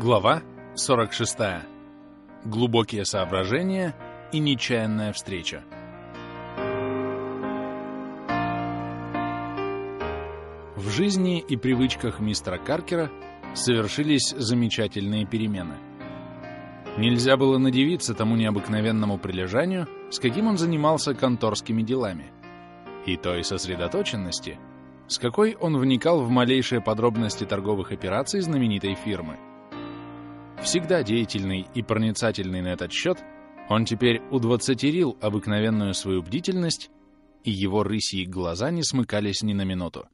Глава 46. Глубокие соображения и нечаянная встреча. В жизни и привычках мистера Каркера совершились замечательные перемены. Нельзя было надевиться тому необыкновенному прилежанию, с каким он занимался конторскими делами, и той сосредоточенности, с какой он вникал в малейшие подробности торговых операций знаменитой фирмы. Всегда деятельный и проницательный на этот счет, он теперь удвоцатерил обыкновенную свою бдительность, и его рысьи глаза не смыкались ни на минуту.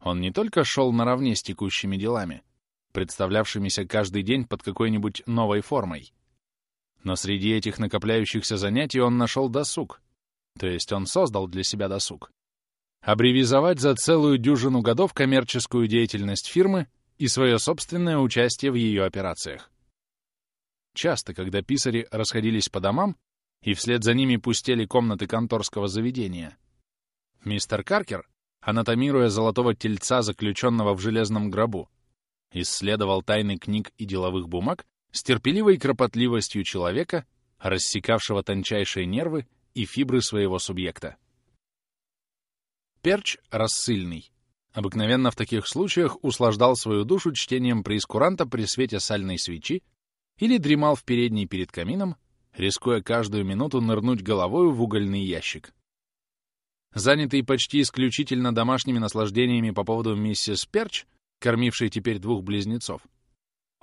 Он не только шел наравне с текущими делами, представлявшимися каждый день под какой-нибудь новой формой, но среди этих накопляющихся занятий он нашел досуг, то есть он создал для себя досуг. Абревизовать за целую дюжину годов коммерческую деятельность фирмы и свое собственное участие в ее операциях. Часто, когда писари расходились по домам, и вслед за ними пустели комнаты конторского заведения, мистер Каркер, анатомируя золотого тельца, заключенного в железном гробу, исследовал тайны книг и деловых бумаг с терпеливой кропотливостью человека, рассекавшего тончайшие нервы и фибры своего субъекта. Перч рассыльный обыкновенно в таких случаях услаждал свою душу чтением преискуранта при свете сальной свечи или дремал в передней перед камином, рискуя каждую минуту нырнуть головою в угольный ящик. Занятый почти исключительно домашними наслаждениями по поводу миссис Перч, кормившей теперь двух близнецов,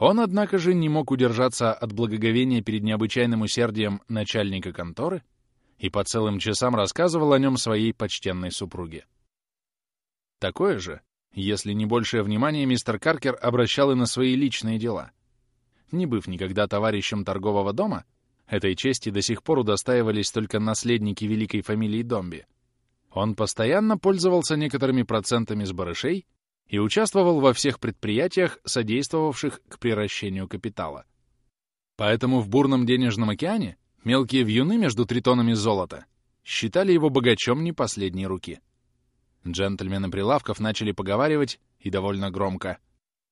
он, однако же, не мог удержаться от благоговения перед необычайным усердием начальника конторы и по целым часам рассказывал о нем своей почтенной супруге. Такое же, если не большее внимание, мистер Каркер обращал и на свои личные дела. Не быв никогда товарищем торгового дома, этой чести до сих пор удостаивались только наследники великой фамилии Домби. Он постоянно пользовался некоторыми процентами с барышей и участвовал во всех предприятиях, содействовавших к приращению капитала. Поэтому в бурном денежном океане мелкие вьюны между тритонами золота считали его богачом не последней руки. Джентльмены прилавков начали поговаривать, и довольно громко,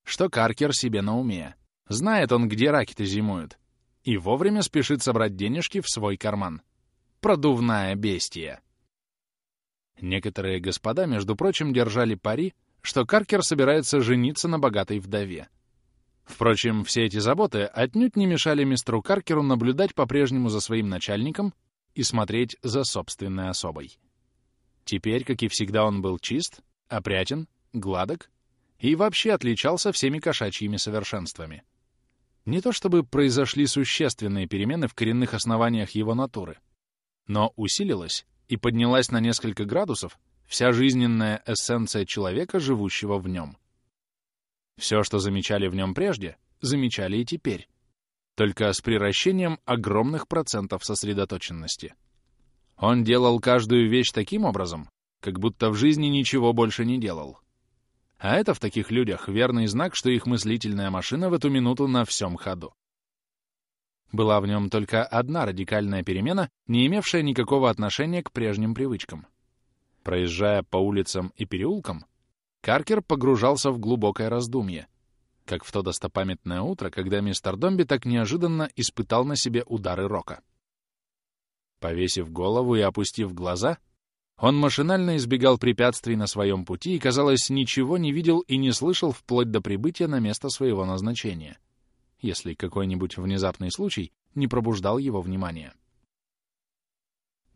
что Каркер себе на уме. Знает он, где раки-то зимуют. И вовремя спешит собрать денежки в свой карман. Продувная бестия. Некоторые господа, между прочим, держали пари, что Каркер собирается жениться на богатой вдове. Впрочем, все эти заботы отнюдь не мешали мистеру Каркеру наблюдать по-прежнему за своим начальником и смотреть за собственной особой. Теперь, как и всегда, он был чист, опрятен, гладок и вообще отличался всеми кошачьими совершенствами. Не то чтобы произошли существенные перемены в коренных основаниях его натуры, но усилилась и поднялась на несколько градусов вся жизненная эссенция человека, живущего в нем. Все, что замечали в нем прежде, замечали и теперь, только с приращением огромных процентов сосредоточенности. Он делал каждую вещь таким образом, как будто в жизни ничего больше не делал. А это в таких людях верный знак, что их мыслительная машина в эту минуту на всем ходу. Была в нем только одна радикальная перемена, не имевшая никакого отношения к прежним привычкам. Проезжая по улицам и переулкам, Каркер погружался в глубокое раздумье, как в то достопамятное утро, когда мистер Домби так неожиданно испытал на себе удары рока. Повесив голову и опустив глаза, он машинально избегал препятствий на своем пути и, казалось, ничего не видел и не слышал вплоть до прибытия на место своего назначения, если какой-нибудь внезапный случай не пробуждал его внимания.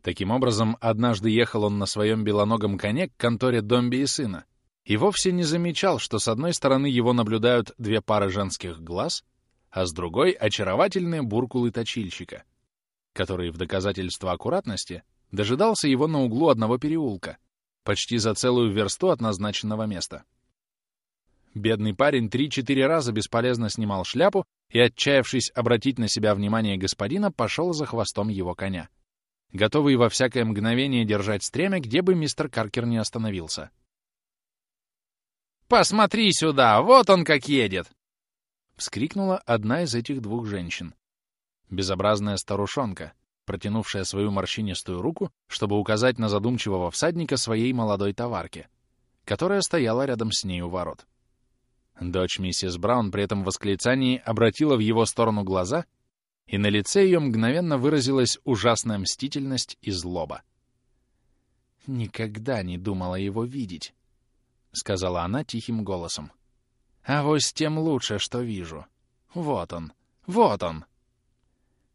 Таким образом, однажды ехал он на своем белоногом коне к конторе Домби и сына и вовсе не замечал, что с одной стороны его наблюдают две пары женских глаз, а с другой — очаровательные буркулы точильщика — который в доказательство аккуратности дожидался его на углу одного переулка, почти за целую версту от назначенного места. Бедный парень три-четыре раза бесполезно снимал шляпу и, отчаявшись обратить на себя внимание господина, пошел за хвостом его коня, готовый во всякое мгновение держать стремя, где бы мистер Каркер не остановился. «Посмотри сюда! Вот он как едет!» — вскрикнула одна из этих двух женщин безобразная старушонка, протянувшая свою морщинистую руку, чтобы указать на задумчивого всадника своей молодой товарки, которая стояла рядом с ней у ворот. Дочь миссис Браун при этом восклицании обратила в его сторону глаза, и на лице ее мгновенно выразилась ужасная мстительность и злоба. «Никогда не думала его видеть», — сказала она тихим голосом. «А вось тем лучше, что вижу. Вот он, вот он!»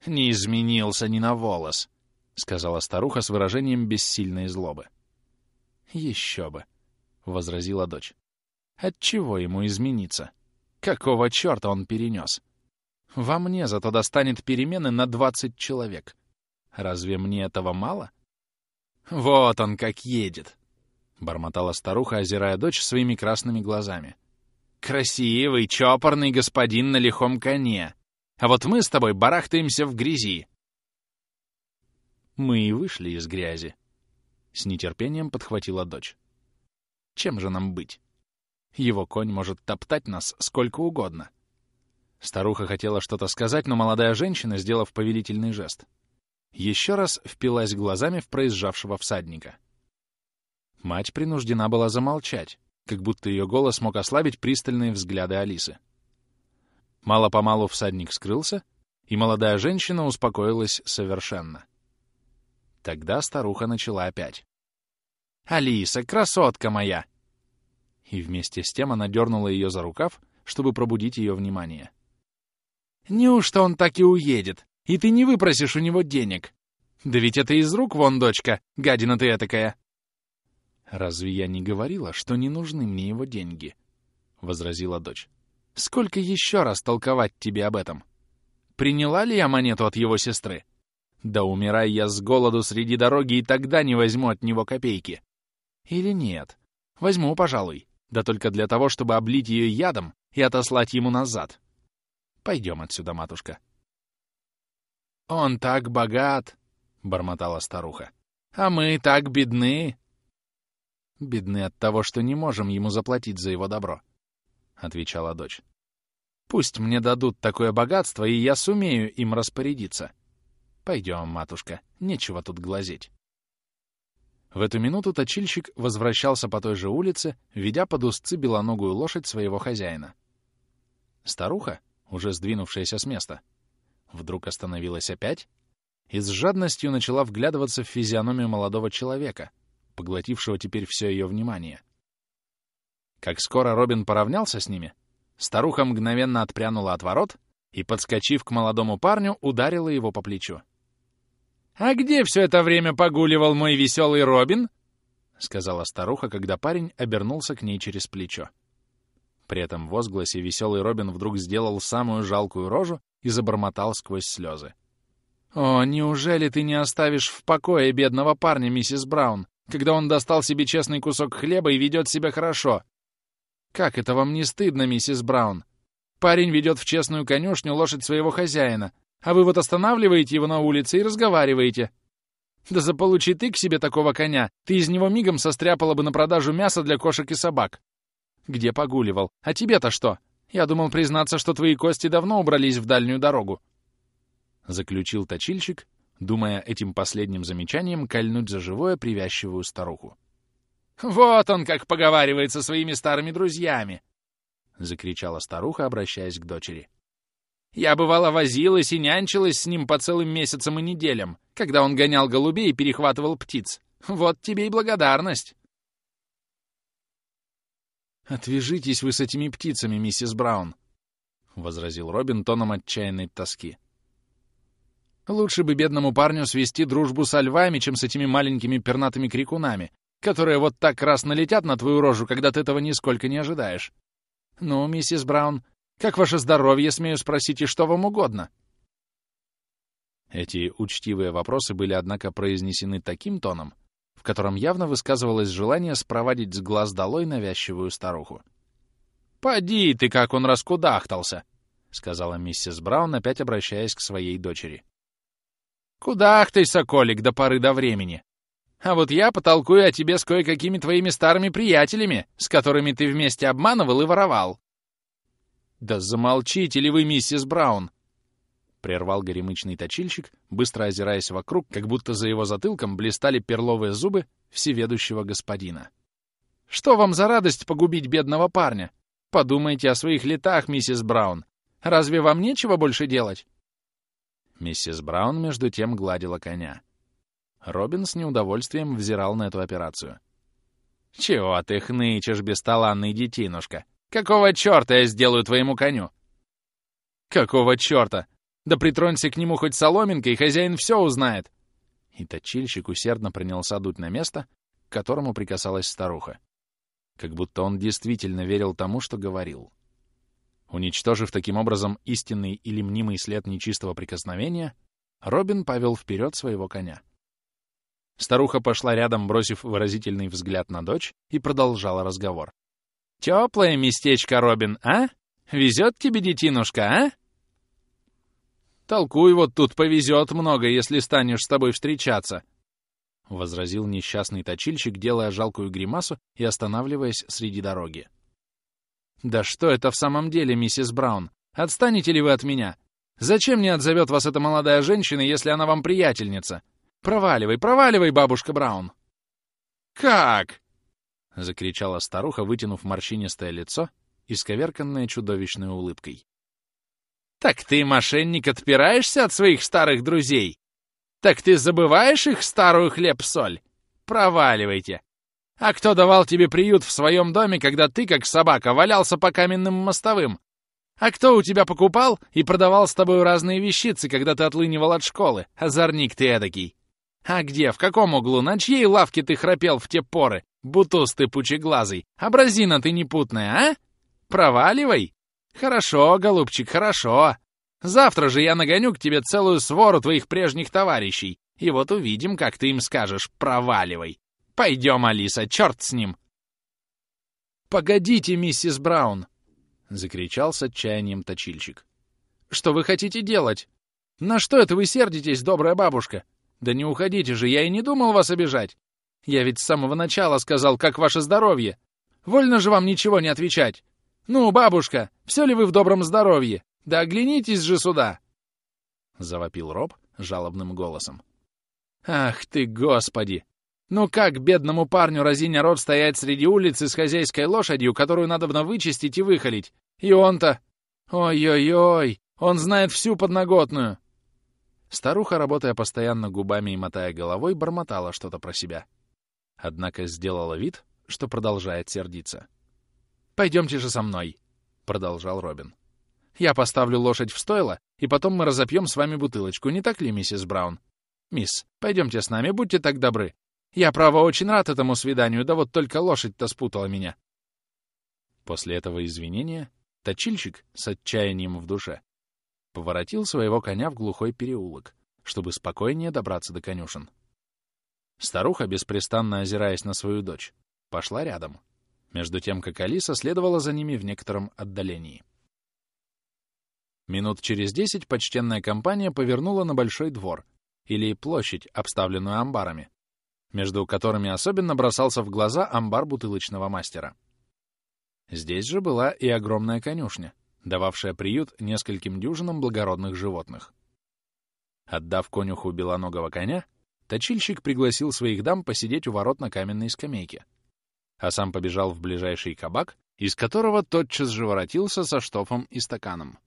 «Не изменился ни на волос», — сказала старуха с выражением бессильной злобы. «Еще бы», — возразила дочь. Отчего ему измениться? Какого черта он перенес? Во мне зато достанет перемены на двадцать человек. Разве мне этого мало? Вот он как едет, — бормотала старуха, озирая дочь своими красными глазами. Красивый, чопорный господин на лихом коне. А вот мы с тобой барахтаемся в грязи. Мы и вышли из грязи. С нетерпением подхватила дочь. Чем же нам быть? Его конь может топтать нас сколько угодно. Старуха хотела что-то сказать, но молодая женщина, сделав повелительный жест, еще раз впилась глазами в проезжавшего всадника. Мать принуждена была замолчать, как будто ее голос мог ослабить пристальные взгляды Алисы. Мало-помалу всадник скрылся, и молодая женщина успокоилась совершенно. Тогда старуха начала опять. «Алиса, красотка моя! и вместе с тем она дернула ее за рукав, чтобы пробудить ее внимание. «Неужто он так и уедет? И ты не выпросишь у него денег? Да ведь это из рук вон, дочка, гадина ты этакая!» «Разве я не говорила, что не нужны мне его деньги?» — возразила дочь. «Сколько еще раз толковать тебе об этом? Приняла ли я монету от его сестры? Да умирай я с голоду среди дороги, и тогда не возьму от него копейки. Или нет? Возьму, пожалуй. Да только для того, чтобы облить ее ядом и отослать ему назад. Пойдем отсюда, матушка. «Он так богат!» — бормотала старуха. «А мы так бедны!» «Бедны от того, что не можем ему заплатить за его добро», — отвечала дочь. «Пусть мне дадут такое богатство, и я сумею им распорядиться. Пойдем, матушка, нечего тут глазеть». В эту минуту точильщик возвращался по той же улице, ведя под узцы белоногую лошадь своего хозяина. Старуха, уже сдвинувшаяся с места, вдруг остановилась опять и с жадностью начала вглядываться в физиономию молодого человека, поглотившего теперь все ее внимание. Как скоро Робин поравнялся с ними, старуха мгновенно отпрянула от ворот и, подскочив к молодому парню, ударила его по плечу. «А где все это время погуливал мой веселый Робин?» — сказала старуха, когда парень обернулся к ней через плечо. При этом возгласе веселый Робин вдруг сделал самую жалкую рожу и забормотал сквозь слезы. «О, неужели ты не оставишь в покое бедного парня, миссис Браун, когда он достал себе честный кусок хлеба и ведет себя хорошо? Как это вам не стыдно, миссис Браун? Парень ведет в честную конюшню лошадь своего хозяина, а вы вот останавливаете его на улице и разговариваете. Да заполучи ты к себе такого коня, ты из него мигом состряпала бы на продажу мяса для кошек и собак. Где погуливал? А тебе-то что? Я думал признаться, что твои кости давно убрались в дальнюю дорогу. Заключил точильщик, думая этим последним замечанием кольнуть за живое привязчивую старуху. «Вот он как поговаривает со своими старыми друзьями!» — закричала старуха, обращаясь к дочери. Я, бывало, возилась и нянчилась с ним по целым месяцам и неделям, когда он гонял голубей и перехватывал птиц. Вот тебе и благодарность. «Отвяжитесь вы с этими птицами, миссис Браун», — возразил Робин тоном отчаянной тоски. «Лучше бы бедному парню свести дружбу со львами, чем с этими маленькими пернатыми крикунами, которые вот так раз налетят на твою рожу, когда ты этого нисколько не ожидаешь. Ну, миссис Браун, как ваше здоровье, смею спросить, и что вам угодно?» Эти учтивые вопросы были, однако, произнесены таким тоном, в котором явно высказывалось желание спровадить с глаз долой навязчивую старуху. «Поди ты, как он раскудахтался!» — сказала миссис Браун, опять обращаясь к своей дочери. «Кудахтай, соколик, до поры до времени! А вот я потолкую о тебе с кое-какими твоими старыми приятелями, с которыми ты вместе обманывал и воровал. «Да замолчите ли вы, миссис Браун!» Прервал горемычный точильщик, быстро озираясь вокруг, как будто за его затылком блистали перловые зубы всеведущего господина. «Что вам за радость погубить бедного парня? Подумайте о своих летах, миссис Браун. Разве вам нечего больше делать?» Миссис Браун между тем гладила коня. Робин с неудовольствием взирал на эту операцию. «Чего ты хнычешь, бесталанный детинушка? Какого черта я сделаю твоему коню?» «Какого черта? Да притронься к нему хоть соломинкой, хозяин все узнает!» И точильщик усердно принялся дуть на место, к которому прикасалась старуха. Как будто он действительно верил тому, что говорил. Уничтожив таким образом истинный или мнимый след нечистого прикосновения, Робин повел вперед своего коня. Старуха пошла рядом, бросив выразительный взгляд на дочь, и продолжала разговор. «Теплое местечко, Робин, а? Везет тебе детинушка, а?» «Толкуй вот тут повезет много, если станешь с тобой встречаться», — возразил несчастный точильщик, делая жалкую гримасу и останавливаясь среди дороги. «Да что это в самом деле, миссис Браун? Отстанете ли вы от меня? Зачем мне отзовет вас эта молодая женщина, если она вам приятельница? Проваливай, проваливай, бабушка Браун!» «Как?» — закричала старуха, вытянув морщинистое лицо, исковерканное чудовищной улыбкой. «Так ты, мошенник, отпираешься от своих старых друзей? Так ты забываешь их старую хлеб-соль? Проваливайте! А кто давал тебе приют в своем доме, когда ты, как собака, валялся по каменным мостовым? А кто у тебя покупал и продавал с тобой разные вещицы, когда ты отлынивал от школы? Озорник ты эдакий! А где, в каком углу, на чьей лавке ты храпел в те поры? Бутуз ты пучеглазый, абразина ты непутная, а? Проваливай! Хорошо, голубчик, хорошо. Завтра же я нагоню к тебе целую свору твоих прежних товарищей, и вот увидим, как ты им скажешь «проваливай». Пойдем, Алиса, черт с ним!» «Погодите, миссис Браун!» — закричал с отчаянием точильщик. «Что вы хотите делать? На что это вы сердитесь, добрая бабушка? Да не уходите же, я и не думал вас обижать. Я ведь с самого начала сказал, как ваше здоровье. Вольно же вам ничего не отвечать. Ну, бабушка, все ли вы в добром здоровье? Да оглянитесь же сюда!» Завопил Роб жалобным голосом. «Ах ты, господи! Ну как бедному парню разиня рот стоять среди улицы с хозяйской лошадью, которую надо бы вычистить и выхолить? И он-то... Ой-ой-ой, он знает всю подноготную!» Старуха, работая постоянно губами и мотая головой, бормотала что-то про себя. Однако сделала вид, что продолжает сердиться. «Пойдемте же со мной», — продолжал Робин. «Я поставлю лошадь в стойло, и потом мы разопьем с вами бутылочку, не так ли, миссис Браун? Мисс, пойдемте с нами, будьте так добры. Я, право, очень рад этому свиданию, да вот только лошадь-то спутала меня. После этого извинения точильщик с отчаянием в душе поворотил своего коня в глухой переулок, чтобы спокойнее добраться до конюшен. Старуха, беспрестанно озираясь на свою дочь, пошла рядом, между тем как Алиса следовала за ними в некотором отдалении. Минут через десять почтенная компания повернула на большой двор, или площадь, обставленную амбарами, между которыми особенно бросался в глаза амбар бутылочного мастера. Здесь же была и огромная конюшня, дававшая приют нескольким дюжинам благородных животных. Отдав конюху белоногого коня, точильщик пригласил своих дам посидеть у ворот на каменной скамейке, а сам побежал в ближайший кабак, из которого тотчас же воротился со штофом и стаканом.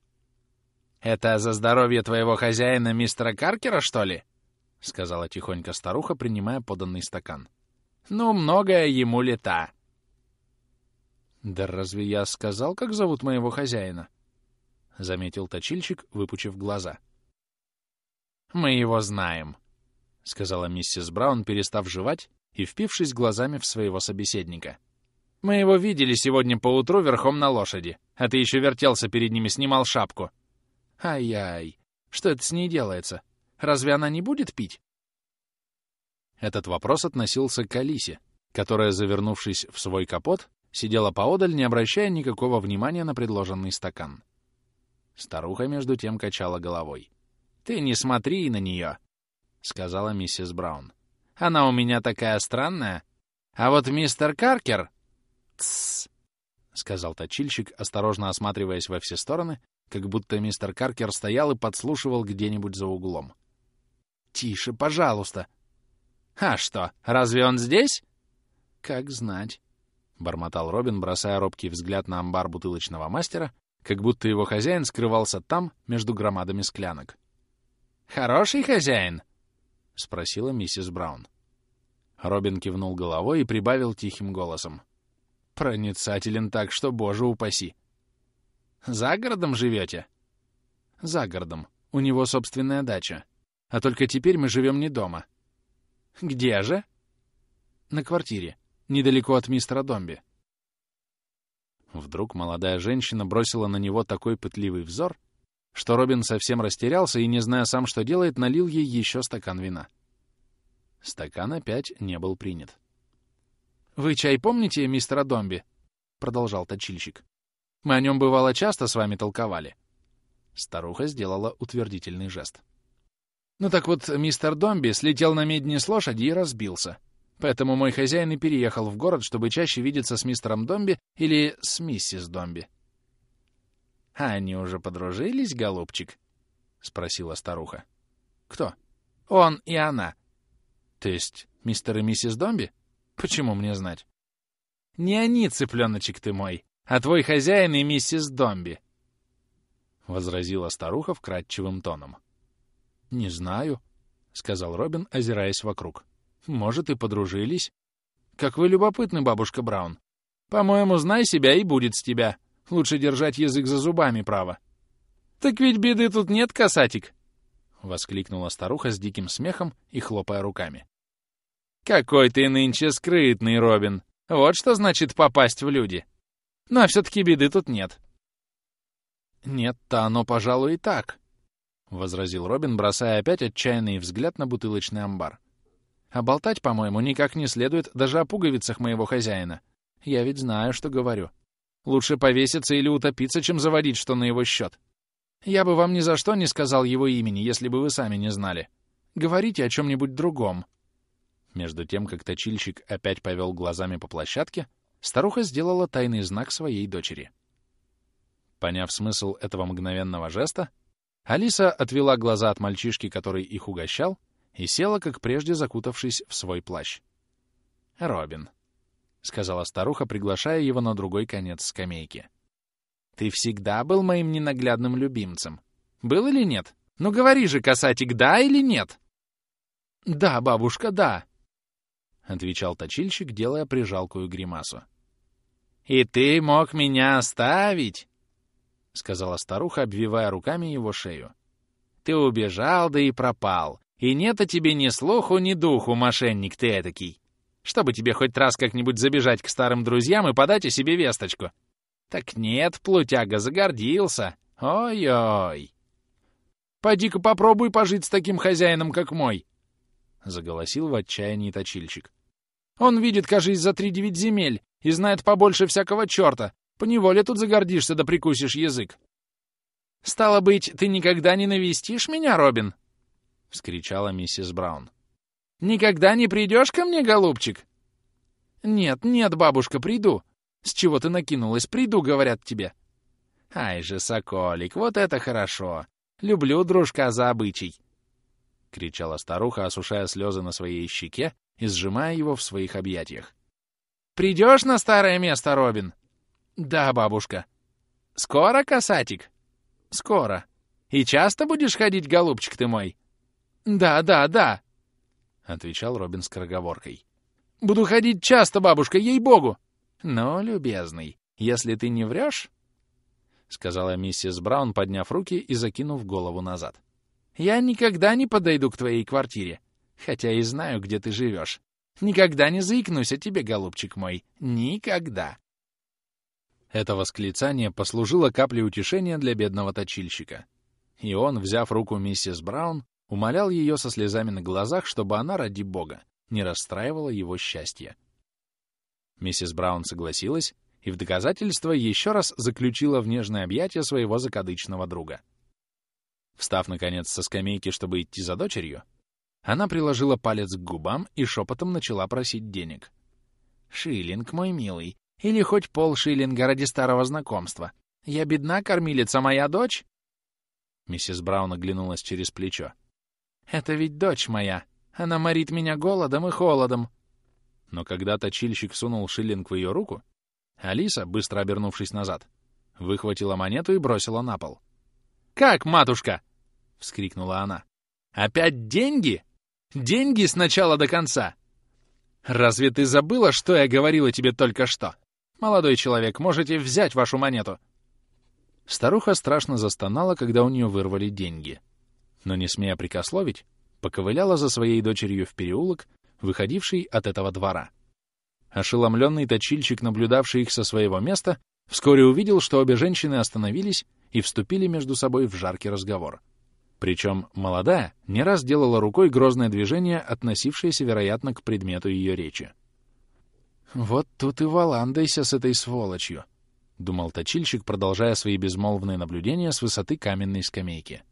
«Это за здоровье твоего хозяина, мистера Каркера, что ли?» — сказала тихонько старуха, принимая поданный стакан. «Ну, многое ему лета». «Да разве я сказал, как зовут моего хозяина?» — заметил точильщик, выпучив глаза. «Мы его знаем», — сказала миссис Браун, перестав жевать и впившись глазами в своего собеседника. «Мы его видели сегодня поутру верхом на лошади, а ты еще вертелся перед ними, снимал шапку». «Ай-яй, что это с ней делается?» Разве она не будет пить? Этот вопрос относился к Алисе, которая, завернувшись в свой капот, сидела поодаль, не обращая никакого внимания на предложенный стакан. Старуха, между тем, качала головой. «Ты не смотри на нее», — сказала миссис Браун. «Она у меня такая странная. А вот мистер Каркер...» «Тссс», — сказал точильщик, осторожно осматриваясь во все стороны, как будто мистер Каркер стоял и подслушивал где-нибудь за углом. Тише, пожалуйста. А что, разве он здесь? Как знать. — бормотал Робин, бросая робкий взгляд на амбар бутылочного мастера, как будто его хозяин скрывался там, между громадами склянок. «Хороший хозяин?» — спросила миссис Браун. Робин кивнул головой и прибавил тихим голосом. «Проницателен так, что, боже упаси!» «За городом живете?» «За городом. У него собственная дача. А только теперь мы живем не дома». «Где же?» «На квартире, недалеко от мистера Домби». Вдруг молодая женщина бросила на него такой пытливый взор, что Робин совсем растерялся и, не зная сам, что делает, налил ей еще стакан вина. Стакан опять не был принят. «Вы чай помните мистера Домби?» — продолжал точильщик. «Мы о нем, бывало, часто с вами толковали». Старуха сделала утвердительный жест. «Ну так вот, мистер Домби слетел на медне с лошади и разбился. Поэтому мой хозяин и переехал в город, чтобы чаще видеться с мистером Домби или с миссис Домби. «А они уже подружились, голубчик?» — спросила старуха. «Кто?» «Он и она». «То есть мистер и миссис Домби? Почему мне знать?» «Не они, цыпленочек ты мой, а твой хозяин и миссис Домби», — возразила старуха вкрадчивым тоном. «Не знаю», — сказал Робин, озираясь вокруг. Может, и подружились. Как вы любопытны, бабушка Браун. По-моему, знай себя и будет с тебя. Лучше держать язык за зубами, право. Так ведь беды тут нет, касатик. Воскликнула старуха с диким смехом и хлопая руками. Какой ты нынче скрытный, Робин. Вот что значит попасть в люди. Но все-таки беды тут нет. Нет-то оно, пожалуй, и так, — возразил Робин, бросая опять отчаянный взгляд на бутылочный амбар. А болтать, по-моему, никак не следует даже о пуговицах моего хозяина. Я ведь знаю, что говорю. Лучше повеситься или утопиться, чем заводить что на его счет. Я бы вам ни за что не сказал его имени, если бы вы сами не знали. Говорите о чем-нибудь другом». Между тем, как точильщик опять повел глазами по площадке, старуха сделала тайный знак своей дочери. Поняв смысл этого мгновенного жеста, Алиса отвела глаза от мальчишки, который их угощал, и села, как прежде закутавшись в свой плащ. «Робин», — сказала старуха, приглашая его на другой конец скамейки. «Ты всегда был моим ненаглядным любимцем. Был или нет? Ну говори же, касатик, да или нет?» «Да, бабушка, да», — отвечал точильщик, делая прижалкую гримасу. «И ты мог меня оставить?» — сказала старуха, обвивая руками его шею. «Ты убежал, да и пропал. И нет о тебе ни слуху, ни духу, мошенник ты этакий. Чтобы тебе хоть раз как-нибудь забежать к старым друзьям и подать о себе весточку. Так нет, плутяга загордился. Ой-ой. Поди-ка попробуй пожить с таким хозяином, как мой. Заголосил в отчаянии точильщик. Он видит, кажись, за три девять земель и знает побольше всякого черта. Поневоле тут загордишься да прикусишь язык. Стало быть, ты никогда не навестишь меня, Робин? — вскричала миссис Браун. «Никогда не придешь ко мне, голубчик?» «Нет, нет, бабушка, приду. С чего ты накинулась? Приду, говорят тебе». «Ай же, соколик, вот это хорошо. Люблю дружка за обычай!» — кричала старуха, осушая слезы на своей щеке и сжимая его в своих объятиях. «Придешь на старое место, Робин?» «Да, бабушка». «Скоро, касатик?» «Скоро. И часто будешь ходить, голубчик ты мой?» «Да, да, да», — отвечал Робин скороговоркой. «Буду ходить часто, бабушка, ей-богу!» «Ну, любезный, если ты не врешь...» — сказала миссис Браун, подняв руки и закинув голову назад. «Я никогда не подойду к твоей квартире, хотя и знаю, где ты живешь. Никогда не заикнусь о тебе, голубчик мой. Никогда!» Это восклицание послужило каплей утешения для бедного точильщика. И он, взяв руку миссис Браун, умолял ее со слезами на глазах, чтобы она, ради бога, не расстраивала его счастье. Миссис Браун согласилась и в доказательство еще раз заключила в нежное объятие своего закадычного друга. Встав, наконец, со скамейки, чтобы идти за дочерью, она приложила палец к губам и шепотом начала просить денег. «Шиллинг, мой милый, или хоть полшиллинга ради старого знакомства. Я бедна, кормилица, моя дочь?» Миссис Браун оглянулась через плечо. Это ведь дочь моя. Она морит меня голодом и холодом. Но когда точильщик сунул шиллинг в ее руку, Алиса, быстро обернувшись назад, выхватила монету и бросила на пол. «Как, матушка?» — вскрикнула она. «Опять деньги? Деньги с начала до конца? Разве ты забыла, что я говорила тебе только что? Молодой человек, можете взять вашу монету!» Старуха страшно застонала, когда у нее вырвали деньги. Но, не смея прикословить, поковыляла за своей дочерью в переулок, выходивший от этого двора. Ошеломленный точильщик, наблюдавший их со своего места, вскоре увидел, что обе женщины остановились и вступили между собой в жаркий разговор. Причем молодая не раз делала рукой грозное движение, относившееся, вероятно, к предмету ее речи. «Вот тут и валандайся с этой сволочью», — думал точильщик, продолжая свои безмолвные наблюдения с высоты каменной скамейки.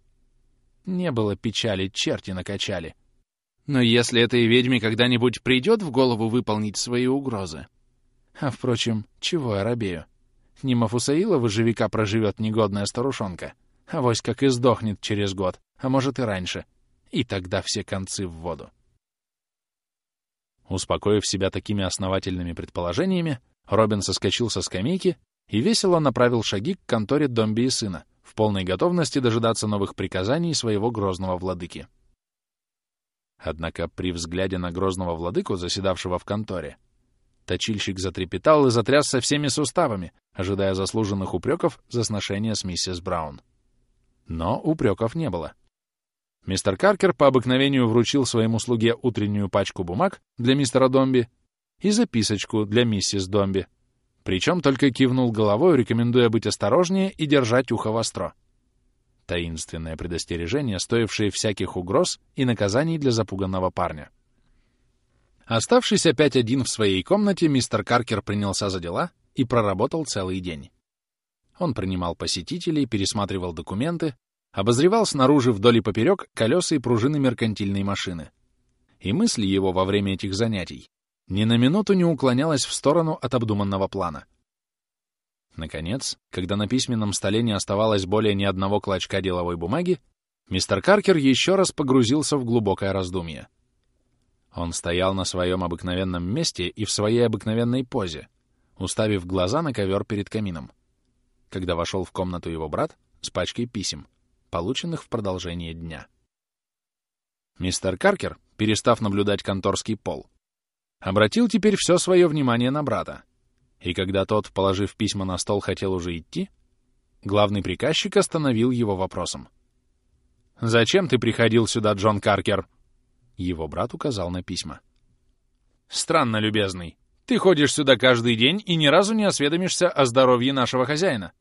Не было печали, черти накачали. Но если этой ведьме когда-нибудь придет в голову выполнить свои угрозы... А, впрочем, чего я робею? Не Мафусаилова же века проживет негодная старушонка. а вось как и сдохнет через год, а может и раньше. И тогда все концы в воду. Успокоив себя такими основательными предположениями, Робин соскочил со скамейки и весело направил шаги к конторе Домби и сына, в полной готовности дожидаться новых приказаний своего грозного владыки. Однако при взгляде на грозного владыку, заседавшего в конторе, точильщик затрепетал и затрясся всеми суставами, ожидая заслуженных упреков за сношение с миссис Браун. Но упреков не было. Мистер Каркер по обыкновению вручил своему слуге утреннюю пачку бумаг для мистера Домби и записочку для миссис Домби, причем только кивнул головой, рекомендуя быть осторожнее и держать ухо востро. Таинственное предостережение, стоившее всяких угроз и наказаний для запуганного парня. Оставшись опять один в своей комнате, мистер Каркер принялся за дела и проработал целый день. Он принимал посетителей, пересматривал документы, обозревал снаружи вдоль и поперек колеса и пружины меркантильной машины. И мысли его во время этих занятий ни на минуту не уклонялась в сторону от обдуманного плана — Наконец, когда на письменном столе не оставалось более ни одного клочка деловой бумаги, мистер Каркер еще раз погрузился в глубокое раздумье. Он стоял на своем обыкновенном месте и в своей обыкновенной позе, уставив глаза на ковер перед камином, когда вошел в комнату его брат с пачкой писем, полученных в продолжение дня. Мистер Каркер, перестав наблюдать конторский пол, обратил теперь все свое внимание на брата, и когда тот, положив письма на стол, хотел уже идти, главный приказчик остановил его вопросом. «Зачем ты приходил сюда, Джон Каркер?» Его брат указал на письма. «Странно, любезный. Ты ходишь сюда каждый день и ни разу не осведомишься о здоровье нашего хозяина».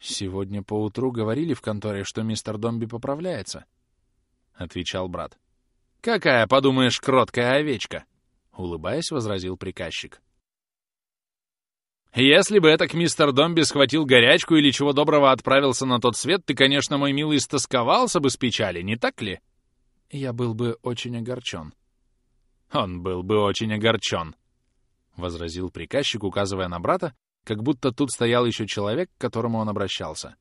«Сегодня поутру говорили в конторе, что мистер Домби поправляется», — отвечал брат. «Какая, подумаешь, кроткая овечка!» — улыбаясь, возразил приказчик. Если бы этот мистер Домби схватил горячку или чего доброго отправился на тот свет, ты, конечно, мой милый, стосковался бы с печали, не так ли? Я был бы очень огорчен. Он был бы очень огорчен, — возразил приказчик, указывая на брата, как будто тут стоял еще человек, к которому он обращался.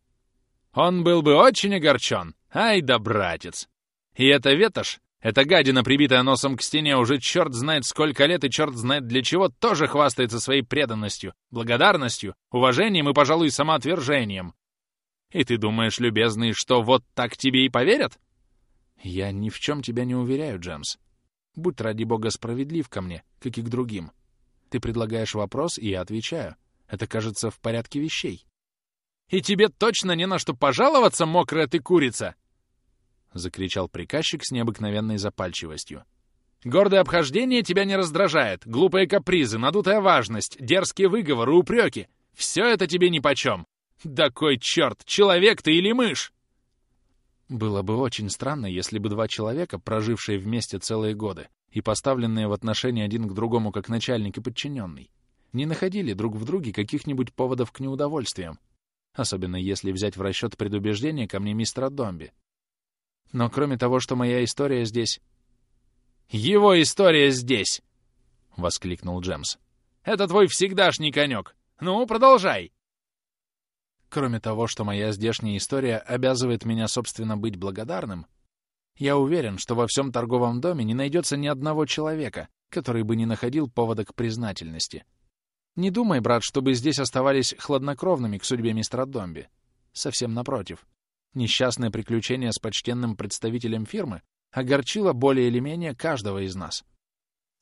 Он был бы очень огорчен. Ай да, братец! И эта ветошь эта гадина, прибитая носом к стене, уже черт знает сколько лет и черт знает для чего, тоже хвастается своей преданностью, благодарностью, уважением и, пожалуй, самоотвержением. И ты думаешь, любезный, что вот так тебе и поверят? Я ни в чем тебя не уверяю, Джемс. Будь ради бога справедлив ко мне, как и к другим. Ты предлагаешь вопрос, и я отвечаю. Это, кажется, в порядке вещей. И тебе точно не на что пожаловаться, мокрая ты курица? — закричал приказчик с необыкновенной запальчивостью. «Гордое обхождение тебя не раздражает, глупые капризы, надутая важность, дерзкие выговоры, упреки — все это тебе нипочем. Да кой черт, человек ты или мышь?» Было бы очень странно, если бы два человека, прожившие вместе целые годы и поставленные в отношении один к другому как начальник и подчиненный, не находили друг в друге каких-нибудь поводов к неудовольствиям, особенно если взять в расчет предубеждение ко мне мистера Домби, но кроме того, что моя история здесь... «Его история здесь!» — воскликнул Джемс. «Это твой всегдашний конек. Ну, продолжай!» Кроме того, что моя здешняя история обязывает меня, собственно, быть благодарным, я уверен, что во всем торговом доме не найдется ни одного человека, который бы не находил повода к признательности. Не думай, брат, чтобы здесь оставались хладнокровными к судьбе мистера Домби. Совсем напротив. Несчастное приключение с почтенным представителем фирмы огорчило более или менее каждого из нас.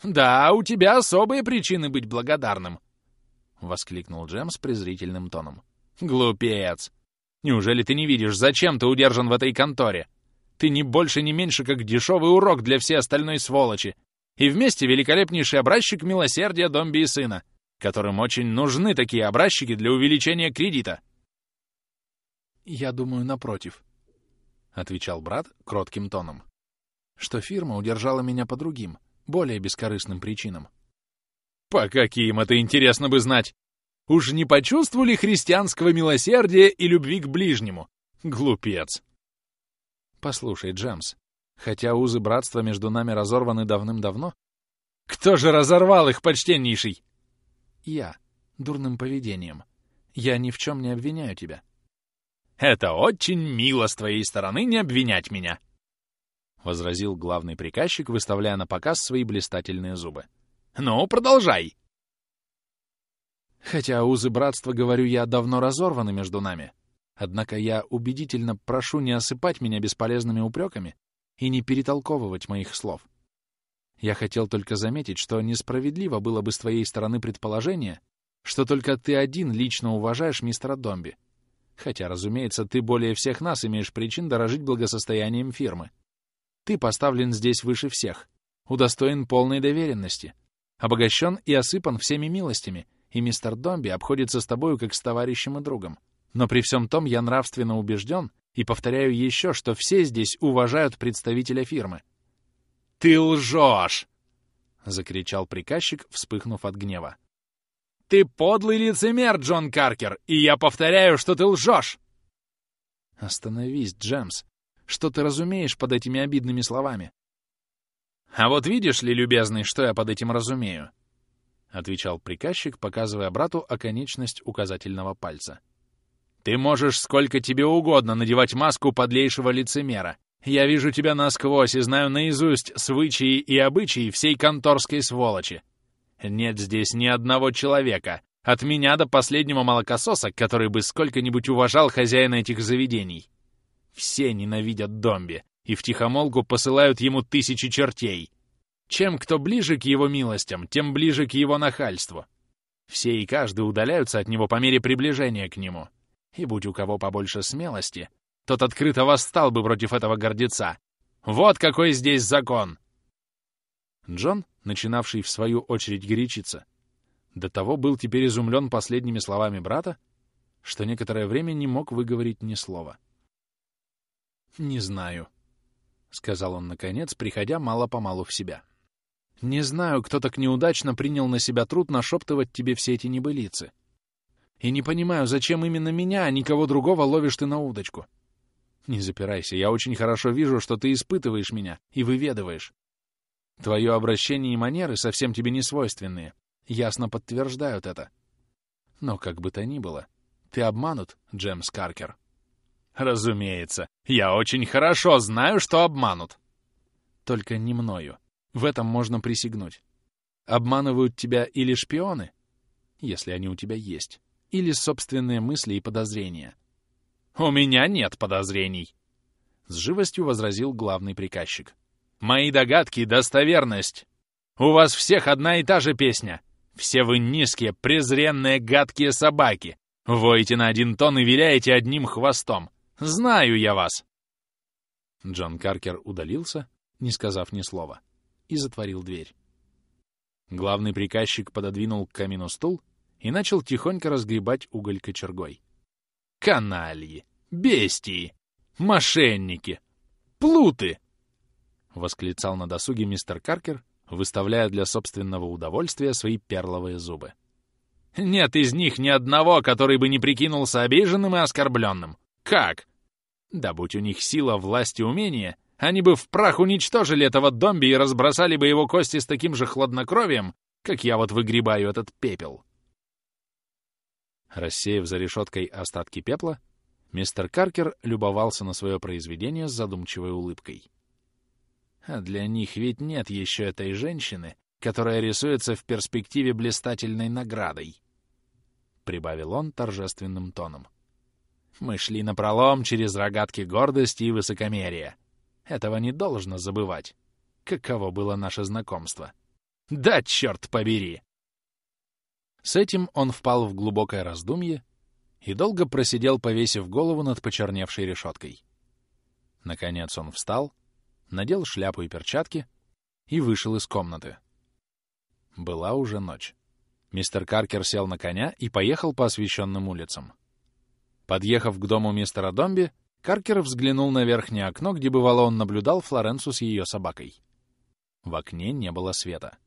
«Да, у тебя особые причины быть благодарным!» — воскликнул Джем с презрительным тоном. «Глупец! Неужели ты не видишь, зачем ты удержан в этой конторе? Ты не больше, не меньше, как дешевый урок для всей остальной сволочи. И вместе великолепнейший образчик милосердия Домби и сына, которым очень нужны такие образчики для увеличения кредита». «Я думаю, напротив», — отвечал брат кротким тоном, «что фирма удержала меня по другим, более бескорыстным причинам. По каким это интересно бы знать? Уж не почувствовали христианского милосердия и любви к ближнему? Глупец. Послушай, Джемс, хотя узы братства между нами разорваны давным-давно... Кто же разорвал их, почтеннейший? Я. Дурным поведением. Я ни в чем не обвиняю тебя. Это очень мило с твоей стороны не обвинять меня, — возразил главный приказчик, выставляя на показ свои блистательные зубы. «Ну, продолжай!» «Хотя узы братства, говорю я, давно разорваны между нами, однако я убедительно прошу не осыпать меня бесполезными упреками и не перетолковывать моих слов. Я хотел только заметить, что несправедливо было бы с твоей стороны предположение, что только ты один лично уважаешь мистера Домби. Хотя, разумеется, ты более всех нас имеешь причин дорожить благосостоянием фирмы. Ты поставлен здесь выше всех, удостоен полной доверенности, обогащен и осыпан всеми милостями, и мистер Домби обходится с тобою как с товарищем и другом. Но при всем том я нравственно убежден и повторяю еще, что все здесь уважают представителя фирмы. «Ты лжешь!» — закричал приказчик, вспыхнув от гнева. «Ты подлый лицемер, Джон Каркер, и я повторяю, что ты лжешь!» «Остановись, Джемс!» Что ты разумеешь под этими обидными словами? «А вот видишь ли, любезный, что я под этим разумею?» — отвечал приказчик, показывая брату оконечность указательного пальца. «Ты можешь сколько тебе угодно надевать маску подлейшего лицемера. Я вижу тебя насквозь и знаю наизусть свычаи и обычаи всей конторской сволочи. Нет здесь ни одного человека, от меня до последнего молокососа, который бы сколько-нибудь уважал хозяина этих заведений. Все ненавидят Домби и втихомолку посылают ему тысячи чертей. Чем кто ближе к его милостям, тем ближе к его нахальству. Все и каждый удаляются от него по мере приближения к нему. И будь у кого побольше смелости, тот открыто восстал бы против этого гордеца. Вот какой здесь закон!» Джон, начинавший в свою очередь горячиться, до того был теперь изумлен последними словами брата, что некоторое время не мог выговорить ни слова. «Не знаю», — сказал он наконец, приходя мало-помалу в себя. «Не знаю, кто так неудачно принял на себя труд нашептывать тебе все эти небылицы. И не понимаю, зачем именно меня, а никого другого ловишь ты на удочку. Не запирайся, я очень хорошо вижу, что ты испытываешь меня и выведываешь. Твое обращение и манеры совсем тебе не свойственные, ясно подтверждают это. Но как бы то ни было, ты обманут, Джемс Каркер». Разумеется, я очень хорошо знаю, что обманут. Только не мною. В этом можно присягнуть. Обманывают тебя или шпионы, если они у тебя есть, или собственные мысли и подозрения. У меня нет подозрений, с живостью возразил главный приказчик. Мои догадки — достоверность. У вас всех одна и та же песня. Все вы низкие, презренные, гадкие собаки. Воете на один тон и виляете одним хвостом. Знаю я вас!» Джон Каркер удалился, не сказав ни слова, и затворил дверь. Главный приказчик пододвинул к камину стул и начал тихонько разгребать уголь кочергой. «Канальи! Бестии! Мошенники! Плуты!» — восклицал на досуге мистер Каркер, выставляя для собственного удовольствия свои перловые зубы. «Нет из них ни одного, который бы не прикинулся обиженным и оскорбленным. Как? Да будь у них сила, власть и умение, они бы в прах уничтожили этого домби и разбросали бы его кости с таким же хладнокровием, как я вот выгребаю этот пепел. Рассеяв за решеткой остатки пепла, мистер Каркер любовался на свое произведение с задумчивой улыбкой. А для них ведь нет еще этой женщины, которая рисуется в перспективе блистательной наградой», — прибавил он торжественным тоном. «Мы шли напролом через рогатки гордости и высокомерия. Этого не должно забывать. Каково было наше знакомство? Да, черт побери!» С этим он впал в глубокое раздумье и долго просидел, повесив голову над почерневшей решеткой. Наконец он встал, надел шляпу и перчатки и вышел из комнаты. Была уже ночь. Мистер Каркер сел на коня и поехал по освещенным улицам. Подъехав к дому мистера Домби, Каркер взглянул на верхнее окно, где бывало он наблюдал Флоренцу с ее собакой. В окне не было света.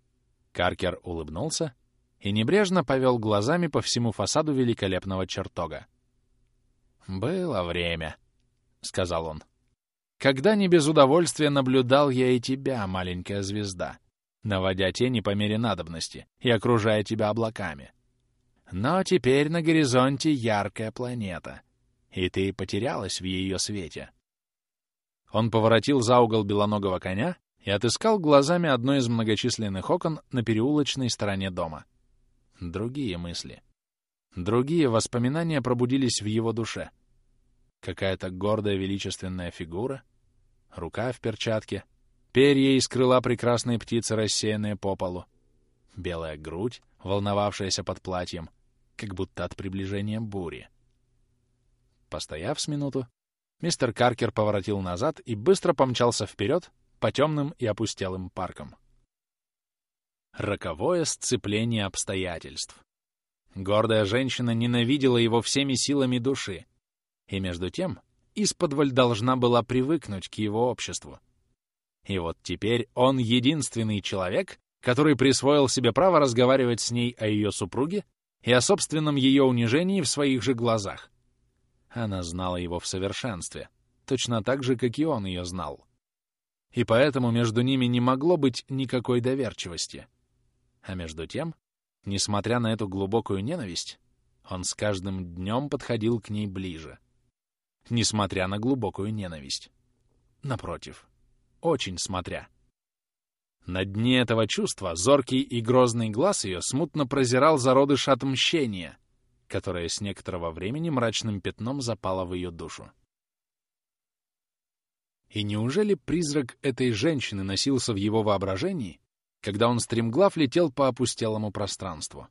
Каркер улыбнулся и небрежно повел глазами по всему фасаду великолепного чертога. «Было время», — сказал он. «Когда не без удовольствия наблюдал я и тебя, маленькая звезда, наводя тени по мере надобности и окружая тебя облаками. Но теперь на горизонте яркая планета, и ты потерялась в ее свете». Он поворотил за угол белоногого коня и отыскал глазами одно из многочисленных окон на переулочной стороне дома — другие мысли. Другие воспоминания пробудились в его душе. Какая-то гордая величественная фигура, рука в перчатке, перья из крыла прекрасной птицы, рассеянные по полу, белая грудь, волновавшаяся под платьем, как будто от приближения бури. Постояв с минуту, мистер Каркер поворотил назад и быстро помчался вперед по темным и опустелым паркам. Роковое сцепление обстоятельств. Гордая женщина ненавидела его всеми силами души, и между тем исподволь должна была привыкнуть к его обществу. И вот теперь он единственный человек, который присвоил себе право разговаривать с ней о ее супруге и о собственном ее унижении в своих же глазах. Она знала его в совершенстве, точно так же, как и он ее знал. И поэтому между ними не могло быть никакой доверчивости — а между тем, несмотря на эту глубокую ненависть, он с каждым днем подходил к ней ближе. Несмотря на глубокую ненависть. Напротив, очень смотря. На дне этого чувства зоркий и грозный глаз ее смутно прозирал зародыш отмщения, которое с некоторого времени мрачным пятном запало в ее душу. И неужели призрак этой женщины носился в его воображении когда он стремглав летел по опустелому пространству.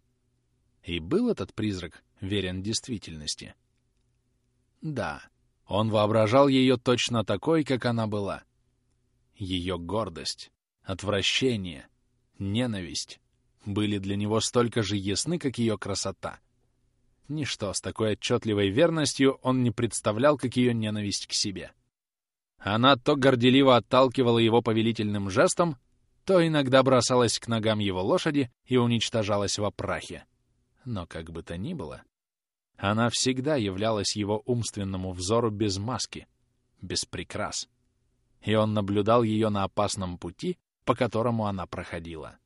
И был этот призрак верен действительности. Да, он воображал ее точно такой, как она была. Ее гордость, отвращение, ненависть были для него столько же ясны, как ее красота. Ничто с такой отчетливой верностью он не представлял, как ее ненависть к себе. Она то горделиво отталкивала его повелительным жестом, то иногда бросалась к ногам его лошади и уничтожалась во прахе. Но как бы то ни было, она всегда являлась его умственному взору без маски, без прикрас. И он наблюдал ее на опасном пути, по которому она проходила.